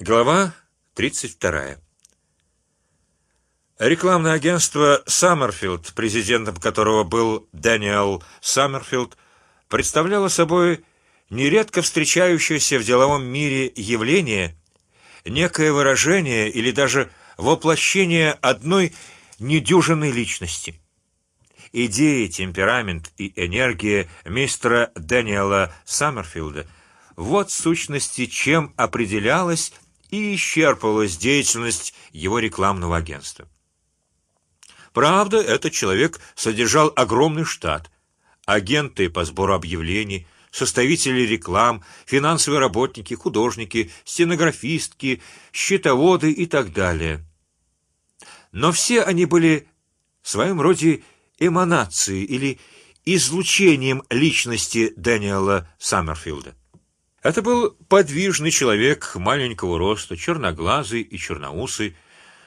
Глава тридцать вторая. Рекламное агентство Саммерфилд, президентом которого был Дэниел Саммерфилд, представляло собой нередко встречающееся в деловом мире явление, некое выражение или даже воплощение одной недюжинной личности. Идеи, темперамент и энергия мистера Дэниела Саммерфилда вот сущности чем определялась и исчерпывалась деятельность его рекламного агентства. Правда, этот человек содержал огромный штат: агенты по сбору объявлений, составители реклам, финансовые работники, художники, стенографистки, счетоводы и так далее. Но все они были в своем роде эманацией или излучением личности Дэниела Саммерфилда. Это был подвижный человек маленького роста, черноглазый и черноусый,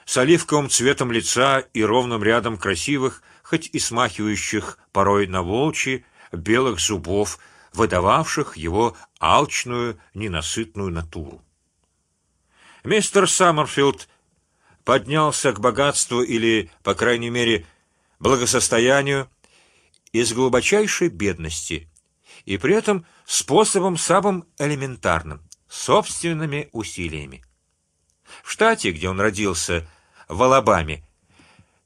с оливковым цветом лица и ровным рядом красивых, хоть и смахивающих порой на волчьи, белых зубов, выдававших его алчную, ненасытную натуру. Мистер Саммерфилд поднялся к богатству или, по крайней мере, благосостоянию из глубочайшей бедности и при этом способом самым элементарным собственными усилиями. В штате, где он родился, в Алабаме,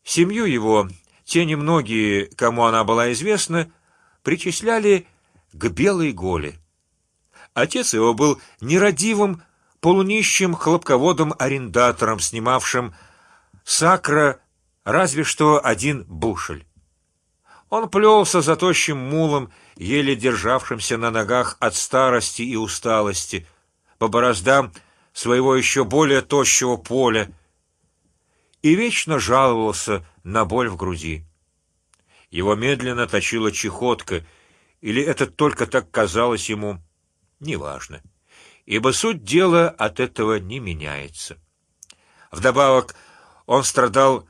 семью его те немногие, кому она была известна, причисляли к белой голе. Отец его был нерадивым, полунищим хлопководом арендатором, снимавшим сакра разве что один бушель. Он плелся за тощим мулом, еле державшимся на ногах от старости и усталости, по бороздам своего еще более тощего поля, и вечно жаловался на боль в груди. Его медленно точила чехотка, или это только так казалось ему, неважно, ибо суть дела от этого не меняется. Вдобавок он страдал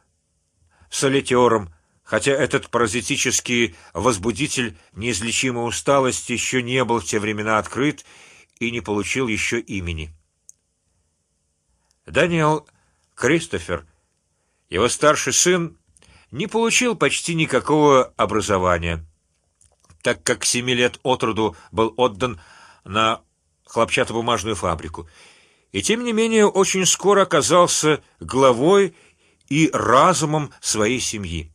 солитером, хотя этот паразитический возбудитель неизлечимой усталости еще не был в те времена открыт и не получил еще имени. Даниэл Кристофер, его старший сын, не получил почти никакого образования, так как семи лет от роду был отдан на хлопчатобумажную фабрику, и тем не менее очень скоро оказался главой и разумом своей семьи.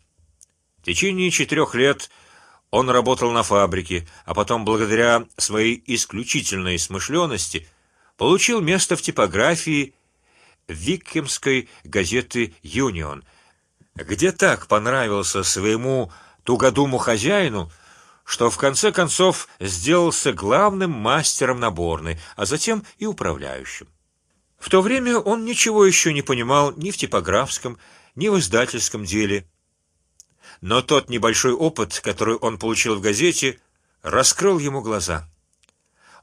В течение четырех лет он работал на фабрике, а потом, благодаря своей исключительной смышленности, получил место в типографии Виккемской газеты Юнион, где так понравился своему тугодуму хозяину, что в конце концов сделался главным мастером наборной, а затем и управляющим. В то время он ничего еще не понимал ни в типографском, ни в издательском деле но тот небольшой опыт, который он получил в газете, раскрыл ему глаза.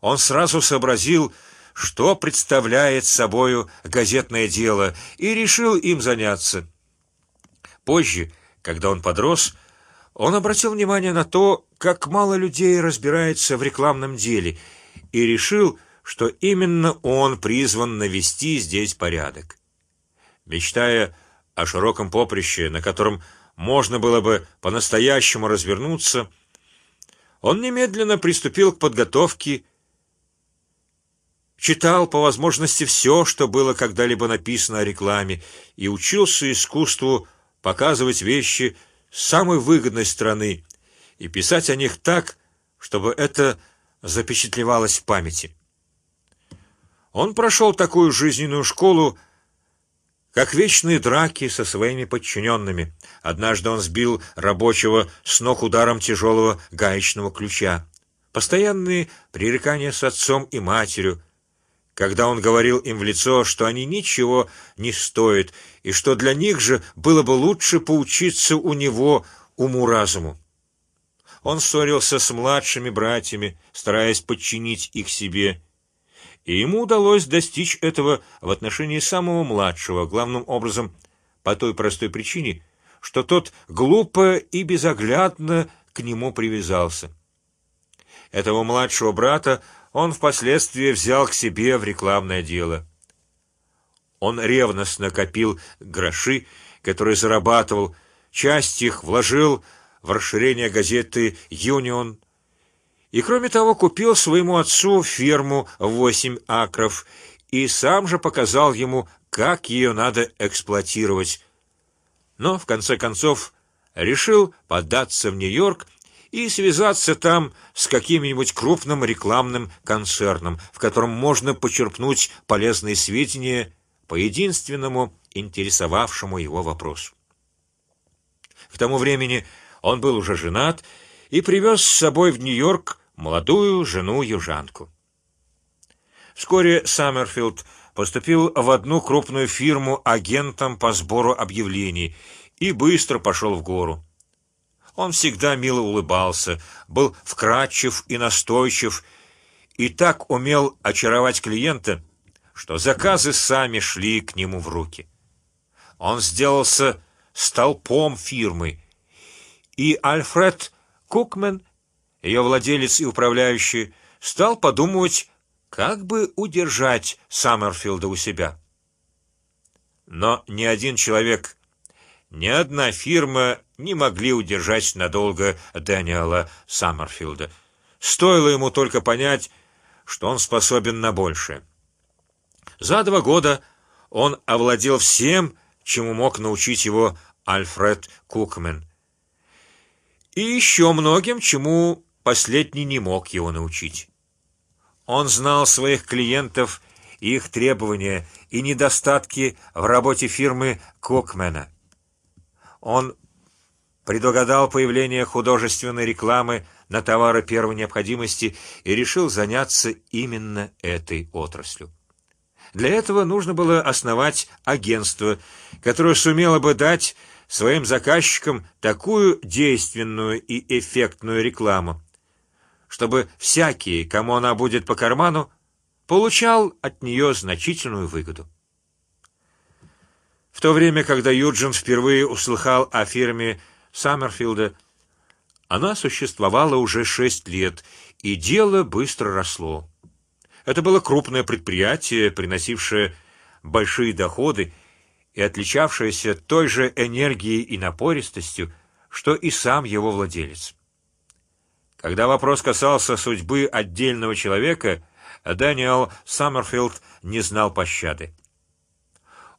Он сразу сообразил, что представляет собою газетное дело, и решил им заняться. Позже, когда он подрос, он обратил внимание на то, как мало людей разбирается в рекламном деле, и решил, что именно он призван навести здесь порядок. Мечтая о широком поприще, на котором можно было бы по-настоящему развернуться, он немедленно приступил к подготовке, читал по возможности все, что было когда-либо написано о рекламе, и учился искусству показывать вещи с самой выгодной стороны и писать о них так, чтобы это запечатлевалось в памяти. Он прошел такую жизненную школу как вечные драки со своими подчиненными. Однажды он сбил рабочего с ног ударом тяжелого гаечного ключа. Постоянные пререкания с отцом и матерью, когда он говорил им в лицо, что они ничего не стоят и что для них же было бы лучше поучиться у него уму разуму. Он ссорился с младшими братьями, стараясь подчинить их себе и ему удалось достичь этого в отношении самого младшего, главным образом по той простой причине, что тот глупо и безоглядно к нему привязался. Этого младшего брата он впоследствии взял к себе в рекламное дело. Он ревностно копил гроши, которые зарабатывал, часть их вложил в расширение газеты Юнион, и кроме того купил своему отцу ферму восемь акров и сам же показал ему, как ее надо эксплуатировать. Но в конце концов решил податься в Нью-Йорк и связаться там с каким-нибудь крупным рекламным концерном, в котором можно почерпнуть полезные сведения по единственному интересовавшему его вопросу. К тому времени он был уже женат и привез с собой в Нью-Йорк молодую жену южанку. Вскоре Саммерфилд поступил в одну крупную фирму агентом по сбору объявлений и быстро пошел в гору. Он всегда мило улыбался, был вкрадчив и настойчив, и так умел очаровать клиента, что заказы сами шли к нему в руки. Он сделался столпом фирмы, и Альфред Кукмен, ее владелец и управляющий, стал подумывать, как бы удержать Саммерфилда у себя. Но ни один человек, ни одна фирма не могли удержать надолго Дэниела Саммерфилда. Стоило ему только понять, что он способен на большее. За два года он овладел всем, чему мог научить его Альфред Кукмен, и еще многим, чему последний не мог его научить. Он знал своих клиентов, их требования и недостатки в работе фирмы Кукмена. Он предугадал появление художественной рекламы на товары первой необходимости и решил заняться именно этой отраслью. Для этого нужно было основать агентство, которое сумело бы дать своим заказчикам такую действенную и эффектную рекламу, чтобы всякий, кому она будет по карману, получал от нее значительную выгоду. В то время, когда Юджин впервые услыхал о фирме Саммерфилда, она существовала уже шесть лет, и дело быстро росло. Это было крупное предприятие, приносившее большие доходы и отличавшееся той же энергией и напористостью, что и сам его владелец. Когда вопрос касался судьбы отдельного человека, Дэниел Саммерфилд не знал пощады.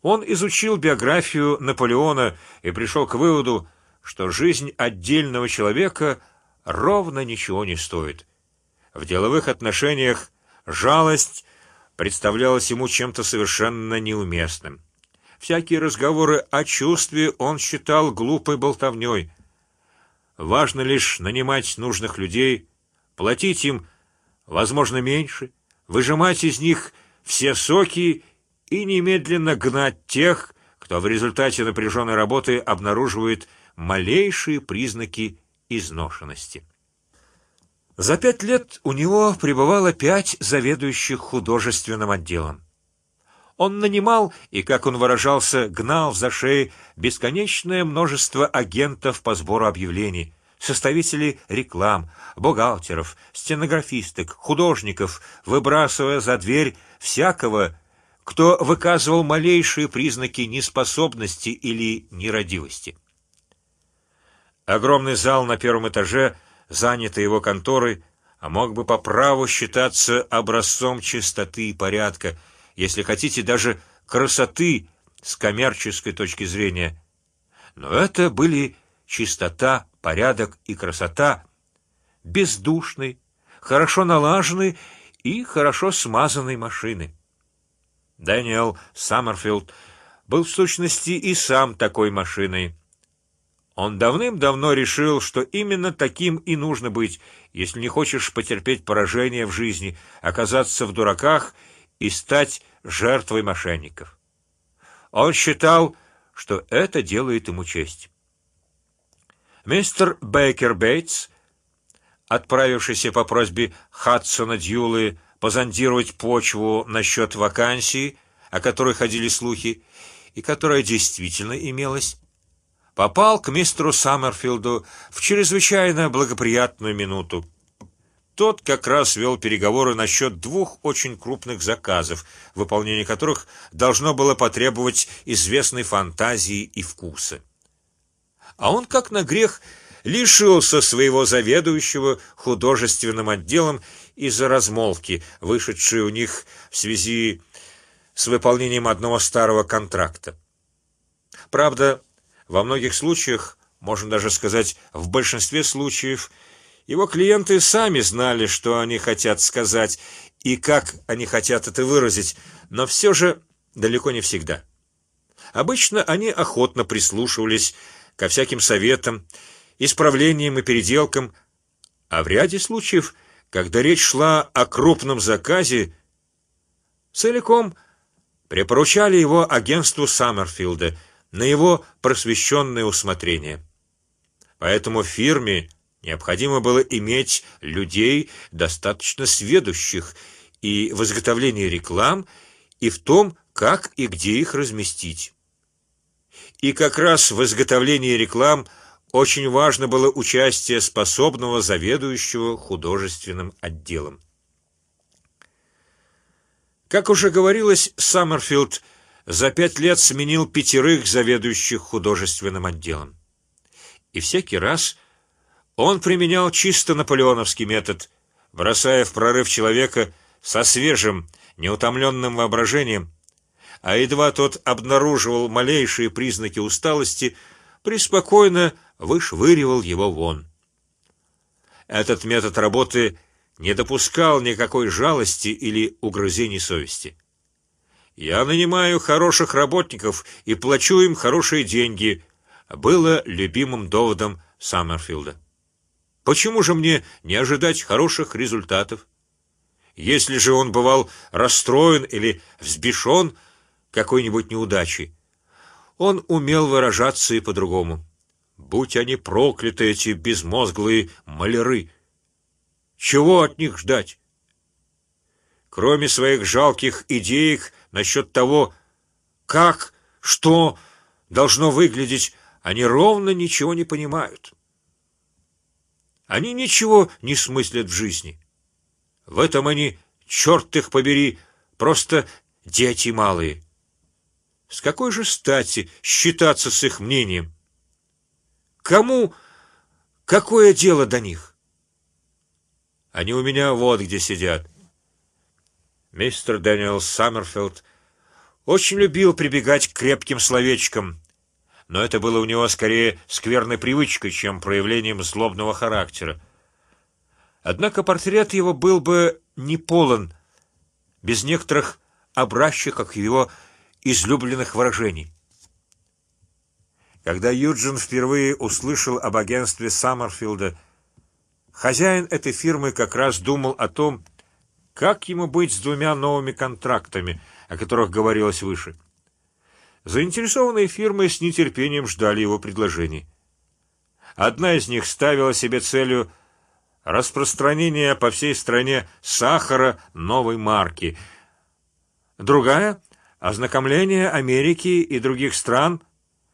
Он изучил биографию Наполеона и пришел к выводу, что жизнь отдельного человека ровно ничего не стоит. В деловых отношениях жалость представлялась ему чем-то совершенно неуместным. Всякие разговоры о чувстве он считал глупой болтовней. Важно лишь нанимать нужных людей, платить им, возможно, меньше, выжимать из них все соки и немедленно гнать тех, кто в результате напряженной работы обнаруживает малейшие признаки изношенности. За пять лет у него пребывало пять заведующих художественным отделом. Он нанимал и, как он выражался, гнал за шеи бесконечное множество агентов по сбору объявлений, составителей реклам, бухгалтеров, стенографисток, художников, выбрасывая за дверь всякого, кто выказывал малейшие признаки неспособности или нерадивости. Огромный зал на первом этаже, занятый его конторой, а мог бы по праву считаться образцом чистоты и порядка, если хотите даже красоты с коммерческой точки зрения. Но это были чистота, порядок и красота бездушной, хорошо налаженной и хорошо смазанной машины. Дэниел Саммерфилд был в сущности и сам такой машиной. Он давным-давно решил, что именно таким и нужно быть, если не хочешь потерпеть поражение в жизни, оказаться в дураках и стать жертвой мошенников. Он считал, что это делает ему честь. Мистер Бейкер Бейтс, отправившийся по просьбе Хадсона Дьюлы позондировать почву насчет вакансии, о которой ходили слухи, и которая действительно имелась, попал к мистеру Саммерфилду в чрезвычайно благоприятную минуту. Тот как раз вел переговоры насчет двух очень крупных заказов, выполнение которых должно было потребовать известной фантазии и вкуса. А он, как на грех, лишился своего заведующего художественным отделом из-за размолвки, вышедшей у них в связи с выполнением одного старого контракта. Правда, во многих случаях, можно даже сказать, в большинстве случаев, его клиенты сами знали, что они хотят сказать и как они хотят это выразить, но все же далеко не всегда. Обычно они охотно прислушивались ко всяким советам, исправлениям и переделкам, а в ряде случаев, когда речь шла о крупном заказе, целиком препоручали его агентству Саммерфилда на его просвещенное усмотрение. Поэтому фирме необходимо было иметь людей достаточно сведущих и в изготовлении реклам, и в том, как и где их разместить. И как раз в изготовлении реклам очень важно было участие способного заведующего художественным отделом. Как уже говорилось, Саммерфилд за пять лет сменил пятерых заведующих художественным отделом, и всякий раз он применял чисто наполеоновский метод, бросая в прорыв человека со свежим, неутомленным воображением, а едва тот обнаруживал малейшие признаки усталости, преспокойно вышвыривал его вон. Этот метод работы не допускал никакой жалости или угрызений совести. Я нанимаю хороших работников и плачу им хорошие деньги, было любимым доводом Саммерфилда. Почему же мне не ожидать хороших результатов? Если же он бывал расстроен или взбешен какой-нибудь неудачей, он умел выражаться и по-другому. Будь они прокляты эти безмозглые маляры! Чего от них ждать? Кроме своих жалких идеек насчет того, как, что должно выглядеть, они ровно ничего не понимают. Они ничего не смыслят в жизни. В этом они, черт их побери, просто дети малые. С какой же стати считаться с их мнением? Кому какое дело до них? Они у меня вот где сидят. Мистер Дэниел Саммерфилд очень любил прибегать к крепким словечкам, но это было у него скорее скверной привычкой, чем проявлением злобного характера. Однако портрет его был бы не полон без некоторых образчиков его излюбленных выражений. Когда Юджин впервые услышал об агентстве Саммерфилда, хозяин этой фирмы как раз думал о том, как ему быть с двумя новыми контрактами, о которых говорилось выше. Заинтересованные фирмы с нетерпением ждали его предложений. Одна из них ставила себе целью распространение по всей стране сахара новой марки, другая ознакомление Америки и других стран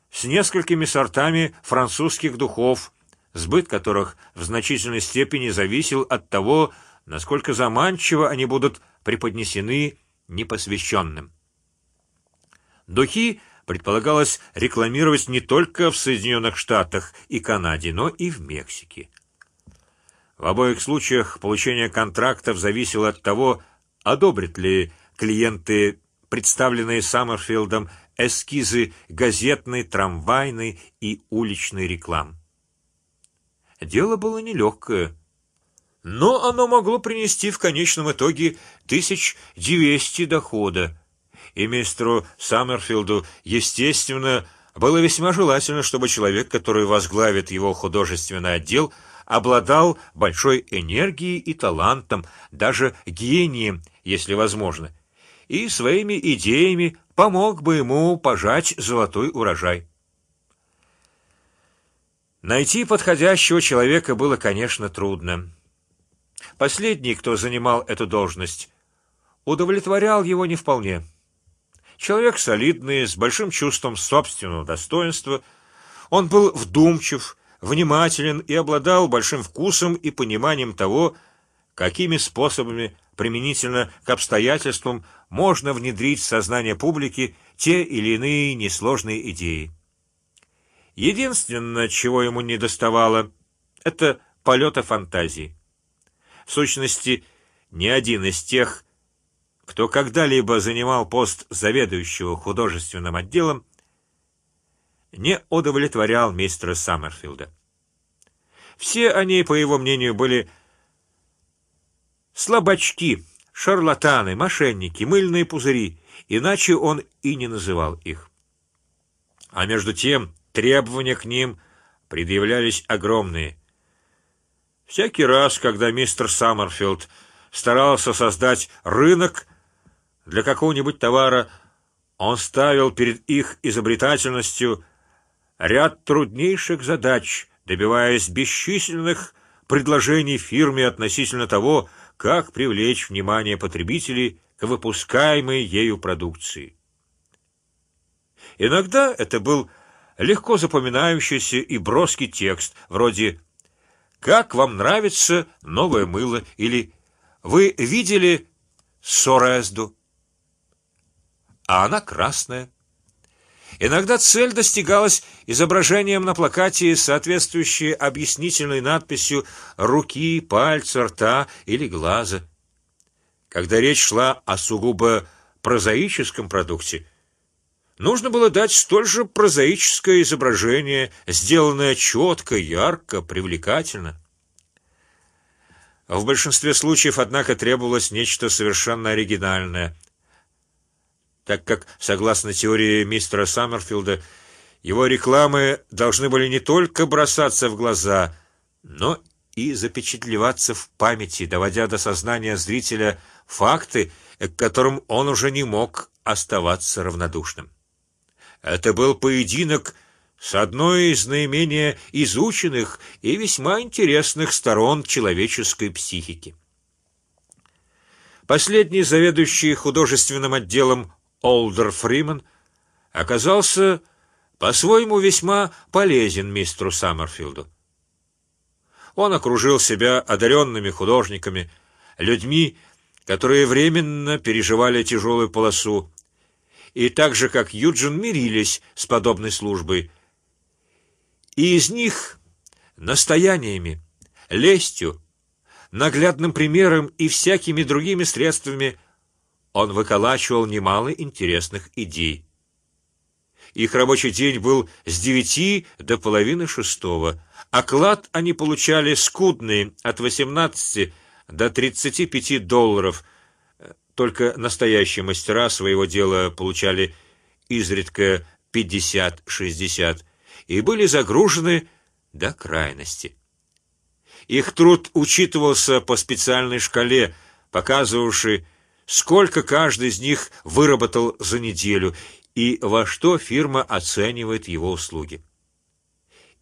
с несколькими сортами французских духов, сбыт которых в значительной степени зависел от того, насколько заманчиво они будут преподнесены непосвященным. Духи предполагалось рекламировать не только в Соединенных Штатах и Канаде, но и в Мексике. В обоих случаях получение контрактов зависело от того, одобрят ли клиенты представленные Саммерфилдом эскизы газетной, трамвайной и уличной реклам. Дело было нелегкое, но оно могло принести в конечном итоге тысяч двести дохода, и мистеру Саммерфилду, естественно, было весьма желательно, чтобы человек, который возглавит его художественный отдел, обладал большой энергией и талантом, даже гением, если возможно, и своими идеями помог бы ему пожать золотой урожай. Найти подходящего человека было, конечно, трудно. Последний, кто занимал эту должность, удовлетворял его не вполне. Человек солидный, с большим чувством собственного достоинства, он был вдумчив, внимателен и обладал большим вкусом и пониманием того, какими способами применительно к обстоятельствам можно внедрить в сознание публики те или иные несложные идеи. Единственное, чего ему не доставало, это полета фантазии. В сущности, ни один из тех, кто когда-либо занимал пост заведующего художественным отделом, не удовлетворял мистера Саммерфилда. Все они, по его мнению, были слабачки, шарлатаны, мошенники, мыльные пузыри, иначе он и не называл их. А между тем требования к ним предъявлялись огромные. Всякий раз, когда мистер Саммерфилд старался создать рынок для какого-нибудь товара, он ставил перед их изобретательностью ряд труднейших задач, добиваясь бесчисленных предложений фирме относительно того, как привлечь внимание потребителей к выпускаемой ею продукции. Иногда это был легко запоминающийся и броский текст вроде «Как вам нравится новое мыло?» или «Вы видели Сорезду?» А она красная. Иногда цель достигалась изображением на плакате, соответствующей объяснительной надписью руки, пальца, рта или глаза. Когда речь шла о сугубо прозаическом продукте, нужно было дать столь же прозаическое изображение, сделанное четко, ярко, привлекательно. В большинстве случаев, однако, требовалось нечто совершенно оригинальное так как, согласно теории мистера Саммерфилда, его рекламы должны были не только бросаться в глаза, но и запечатлеваться в памяти, доводя до сознания зрителя факты, к которым он уже не мог оставаться равнодушным. Это был поединок с одной из наименее изученных и весьма интересных сторон человеческой психики. Последний заведующий художественным отделом Олдер Фриман оказался по-своему весьма полезен мистеру Саммерфилду. Он окружил себя одаренными художниками, людьми, которые временно переживали тяжелую полосу, и так же как Юджин мирились с подобной службой, и из них настояниями, лестью, наглядным примером и всякими другими средствами он выколачивал немало интересных идей. Их рабочий день был с девяти до половины шестого. Оклад они получали скудный от 18 до 35 долларов. Только настоящие мастера своего дела получали изредка 50-60 и были загружены до крайности. Их труд учитывался по специальной шкале, показывавшей сколько каждый из них выработал за неделю и во что фирма оценивает его услуги.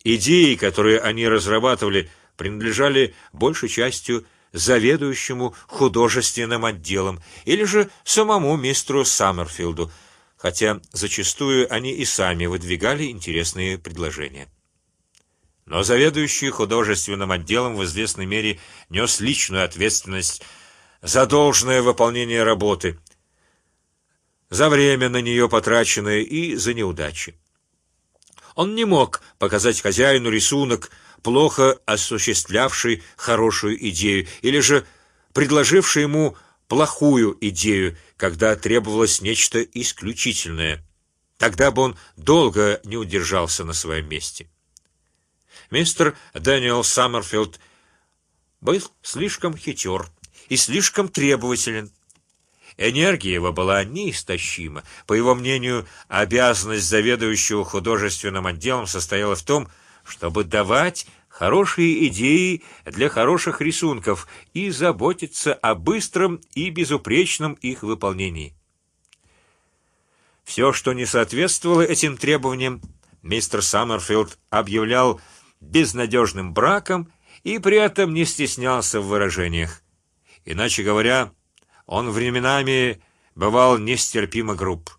Идеи, которые они разрабатывали, принадлежали большей частью заведующему художественным отделом или же самому мистеру Саммерфилду, хотя зачастую они и сами выдвигали интересные предложения. Но заведующий художественным отделом в известной мере нес личную ответственность за должное выполнение работы, за время на нее потраченное и за неудачи. Он не мог показать хозяину рисунок, плохо осуществлявший хорошую идею, или же предложивший ему плохую идею, когда требовалось нечто исключительное. Тогда бы он долго не удержался на своем месте. Мистер Дэниел Саммерфилд был слишком хитер и слишком требователен. Энергия его была неистощима. По его мнению, обязанность заведующего художественным отделом состояла в том, чтобы давать хорошие идеи для хороших рисунков и заботиться о быстром и безупречном их выполнении. Все, что не соответствовало этим требованиям, мистер Саммерфилд объявлял безнадежным браком и при этом не стеснялся в выражениях. Иначе говоря, он временами бывал нестерпимо груб.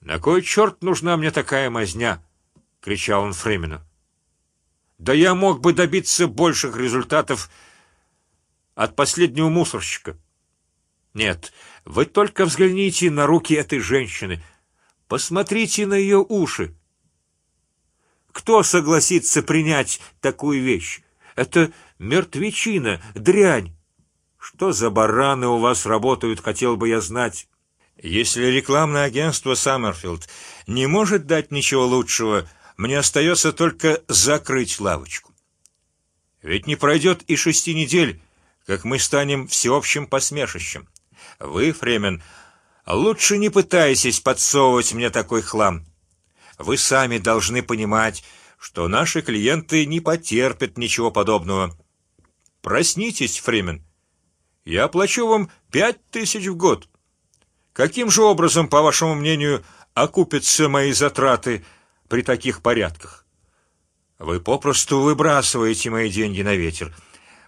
На кой черт нужна мне такая мазня? кричал он Фремену. Да я мог бы добиться больших результатов, от последнего мусорщика. Нет, вы только взгляните на руки этой женщины, посмотрите на ее уши. Кто согласится принять такую вещь? Это мертвечина, дрянь. Что за бараны у вас работают, хотел бы я знать. Если рекламное агентство Саммерфилд не может дать ничего лучшего, мне остается только закрыть лавочку. Ведь не пройдет и шести недель, как мы станем всеобщим посмешищем. Вы, Фремен, лучше не пытайтесь подсовывать мне такой хлам. Вы сами должны понимать, что наши клиенты не потерпят ничего подобного. Проснитесь, Фремен. Я плачу вам пять тысяч в год. Каким же образом, по вашему мнению, окупятся мои затраты при таких порядках? Вы попросту выбрасываете мои деньги на ветер.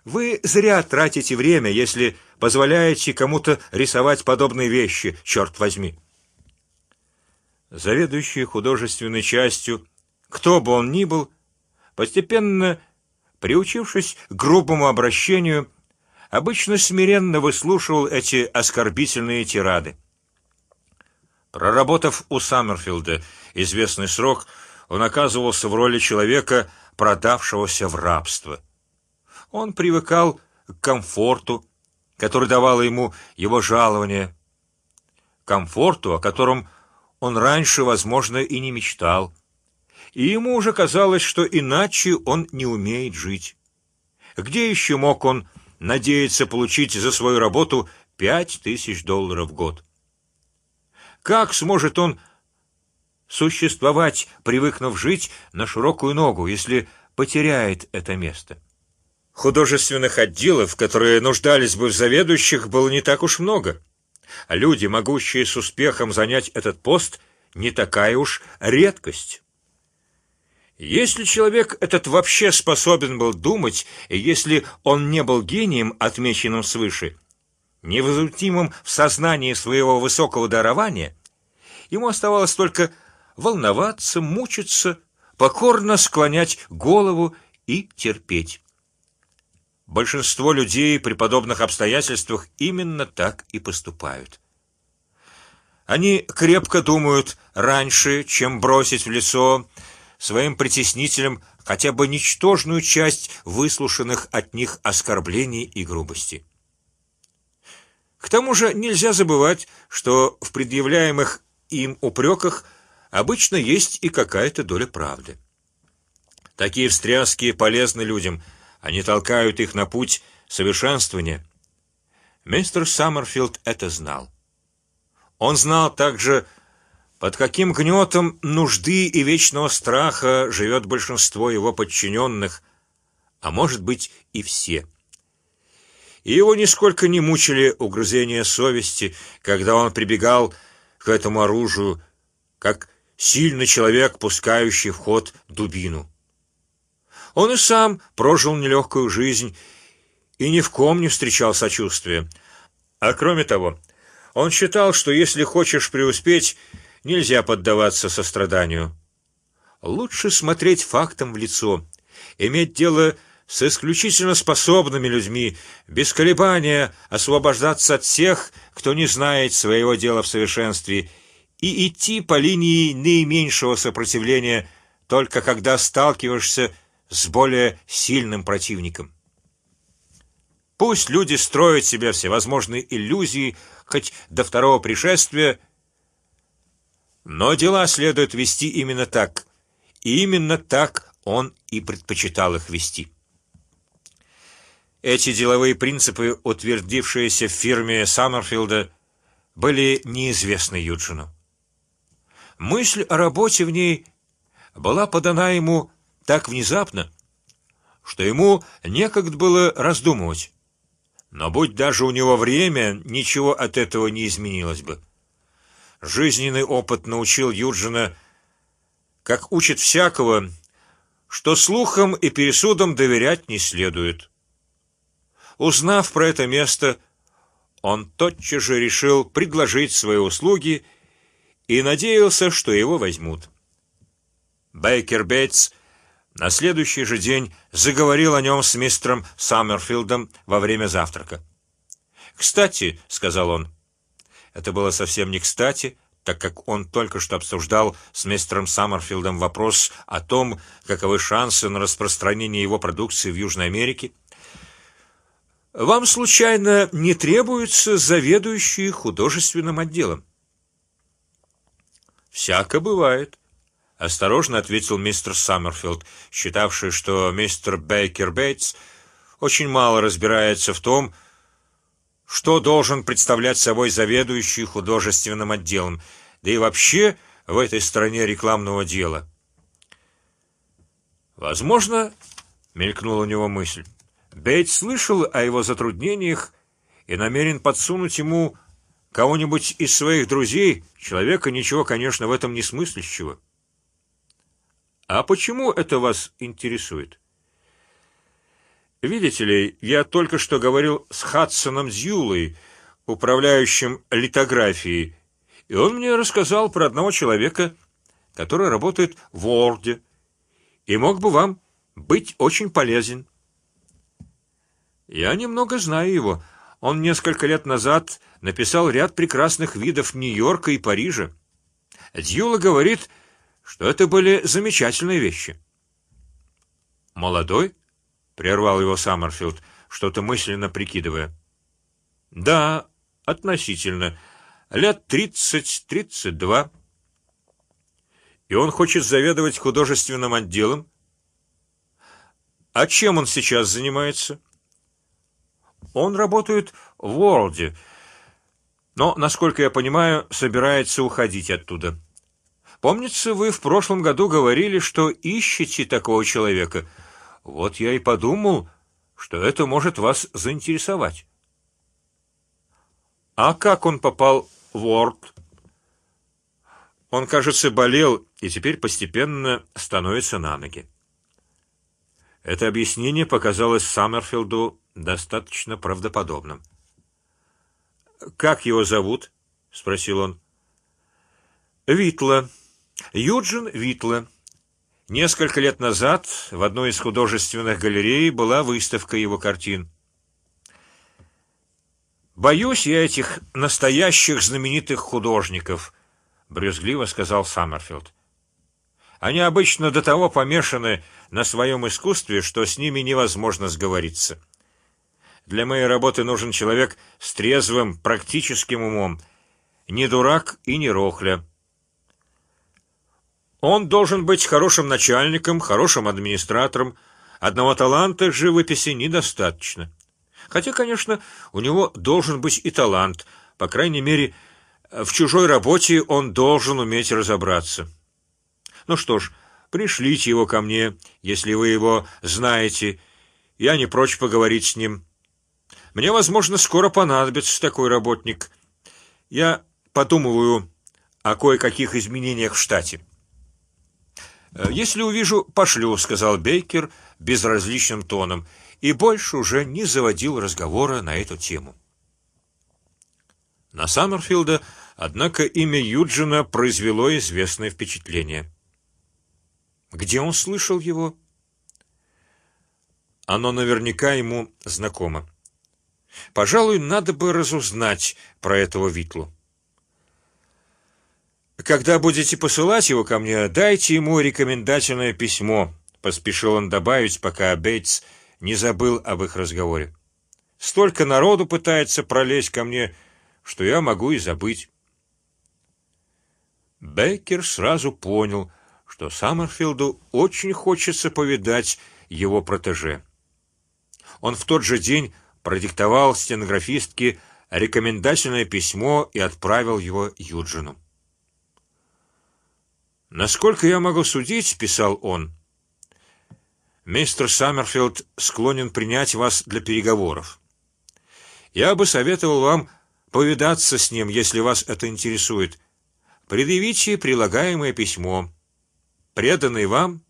Вы зря тратите время, если позволяете кому-то рисовать подобные вещи. Черт возьми. Заведующий художественной частью, кто бы он ни был, постепенно приучившись к грубому обращению, обычно смиренно выслушивал эти оскорбительные тирады. Проработав у Саммерфилда известный срок, он оказывался в роли человека, продавшегося в рабство. Он привыкал к комфорту, который давало ему его жалование, комфорту, о котором он раньше, возможно, и не мечтал, и ему уже казалось, что иначе он не умеет жить. Где еще мог он надеяться получить за свою работу пять тысяч долларов в год? Как сможет он существовать, привыкнув жить на широкую ногу, если потеряет это место? Художественных отделов, которые нуждались бы в заведующих, было не так уж много. Люди, могущие с успехом занять этот пост, не такая уж редкость. Если человек этот вообще способен был думать, и если он не был гением, отмеченным свыше, невозмутимым в сознании своего высокого дарования, ему оставалось только волноваться, мучиться, покорно склонять голову и терпеть. Большинство людей при подобных обстоятельствах именно так и поступают. Они крепко думают раньше, чем бросить в лицо своим притеснителям хотя бы ничтожную часть выслушанных от них оскорблений и грубости. К тому же нельзя забывать, что в предъявляемых им упреках обычно есть и какая-то доля правды. Такие встряски полезны людям, они толкают их на путь совершенствования. Мистер Саммерфилд это знал. Он знал также, под каким гнетом нужды и вечного страха живет большинство его подчиненных, а может быть и все и его нисколько не мучили угрызения совести, когда он прибегал к этому оружию, как сильный человек, пускающий в ход дубину. Он и сам прожил нелегкую жизнь и ни в ком не встречал сочувствия. А кроме того, он считал, что если хочешь преуспеть, нельзя поддаваться состраданию. Лучше смотреть фактам в лицо, иметь дело с исключительно способными людьми, без колебания освобождаться от всех, кто не знает своего дела в совершенстве, и идти по линии наименьшего сопротивления, только когда сталкиваешься с более сильным противником. Пусть люди строят себе всевозможные иллюзии, хоть до второго пришествия, но дела следует вести именно так, и именно так он и предпочитал их вести. Эти деловые принципы, утвердившиеся в фирме Саммерфилда, были неизвестны Юджину. Мысль о работе в ней была подана ему так внезапно, что ему некогда было раздумывать. Но будь даже у него время, ничего от этого не изменилось бы. Жизненный опыт научил Юджина, как учит всякого, что слухам и пересудам доверять не следует. Узнав про это место, он тотчас же решил предложить свои услуги и надеялся, что его возьмут. Бейкер Бейтс На следующий же день заговорил о нем с мистером Саммерфилдом во время завтрака. Кстати, сказал он, это было совсем не кстати, так как он только что обсуждал с мистером Саммерфилдом вопрос о том, каковы шансы на распространение его продукции в Южной Америке. Вам случайно не требуется заведующий художественным отделом? Всяко бывает. Осторожно ответил мистер Саммерфилд, считавший, что мистер Бейкер Бейтс очень мало разбирается в том, что должен представлять собой заведующий художественным отделом, да и вообще в этой стране рекламного дела. Возможно, мелькнула у него мысль. Бейтс слышал о его затруднениях и намерен подсунуть ему кого-нибудь из своих друзей, человека ничего, конечно, в этом не смыслящего. А почему это вас интересует? Видите ли, я только что говорил с Хадсоном Дьюлой, управляющим литографией, и он мне рассказал про одного человека, который работает в Орде и мог бы вам быть очень полезен. Я немного знаю его. Он несколько лет назад написал ряд прекрасных видов Нью-Йорка и Парижа. Дьюла говорит, что это были замечательные вещи. Молодой прервал его Саммерфилд, что-то мысленно прикидывая. Да, относительно, лет тридцать, тридцать два. И он хочет заведовать художественным отделом. А чем он сейчас занимается? Он работает в Уорлде, но, насколько я понимаю, собирается уходить оттуда. Помнится, вы в прошлом году говорили, что ищете такого человека. Вот я и подумал, что это может вас заинтересовать. А как он попал в Уорд? Он, кажется, болел и теперь постепенно становится на ноги. Это объяснение показалось Саммерфилду достаточно правдоподобным. Как его зовут? – спросил он. Витла, Юджин Витла. Несколько лет назад в одной из художественных галерей была выставка его картин. Боюсь я этих настоящих знаменитых художников, брюзгливо сказал Саммерфилд. Они обычно до того помешаны на своем искусстве, что с ними невозможно сговориться. Для моей работы нужен человек с трезвым, практическим умом, не дурак и не рохля. Он должен быть хорошим начальником, хорошим администратором. Одного таланта живописи недостаточно. Хотя, конечно, у него должен быть и талант. По крайней мере, в чужой работе он должен уметь разобраться. Ну что ж, пришлите его ко мне, если вы его знаете. Я не прочь поговорить с ним. Мне, возможно, скоро понадобится такой работник. Я подумываю о кое-каких изменениях в штате. Э, если увижу, пошлю, сказал Бейкер безразличным тоном и больше уже не заводил разговора на эту тему. На Саммерфилда, однако, имя Юджина произвело известное впечатление. Где он слышал его? Оно наверняка ему знакомо. Пожалуй, надо бы разузнать про этого Витлу. Когда будете посылать его ко мне, дайте ему рекомендательное письмо. Поспешил он добавить, пока Бейтс не забыл об их разговоре. Столько народу пытается пролезть ко мне, что я могу и забыть. Бейкер сразу понял, что Саммерфилду очень хочется повидать его протеже. Он в тот же день продиктовал стенографистке рекомендательное письмо и отправил его Юджину. Насколько я могу судить, писал он, мистер Саммерфилд склонен принять вас для переговоров. Я бы советовал вам повидаться с ним, если вас это интересует. Предъявите прилагаемое письмо, преданное вам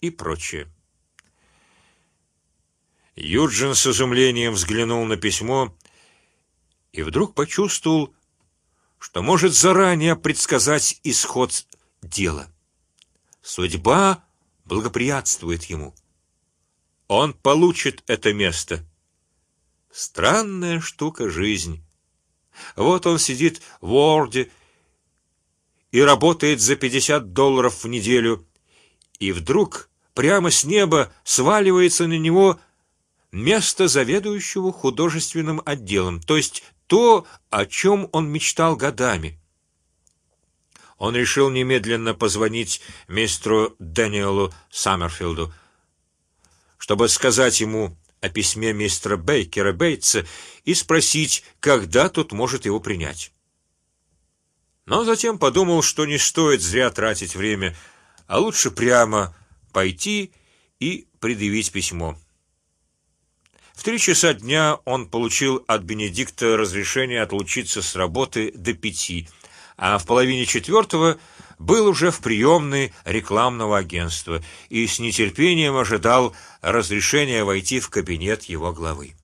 и прочее. Юджин с изумлением взглянул на письмо и вдруг почувствовал, что может заранее предсказать исход дела. Судьба благоприятствует ему. Он получит это место. Странная штука жизнь. Вот он сидит в Уорде и работает за пятьдесят долларов в неделю, и вдруг прямо с неба сваливается на него место заведующего художественным отделом, то есть то, о чем он мечтал годами. Он решил немедленно позвонить мистеру Дэниелу Саммерфилду, чтобы сказать ему о письме мистера Бейкера Бейтса и спросить, когда тот может его принять. Но затем подумал, что не стоит зря тратить время, а лучше прямо пойти и предъявить письмо. В три часа дня он получил от Бенедикта разрешение отлучиться с работы до пяти, а в половине четвертого был уже в приемной рекламного агентства и с нетерпением ожидал разрешения войти в кабинет его главы.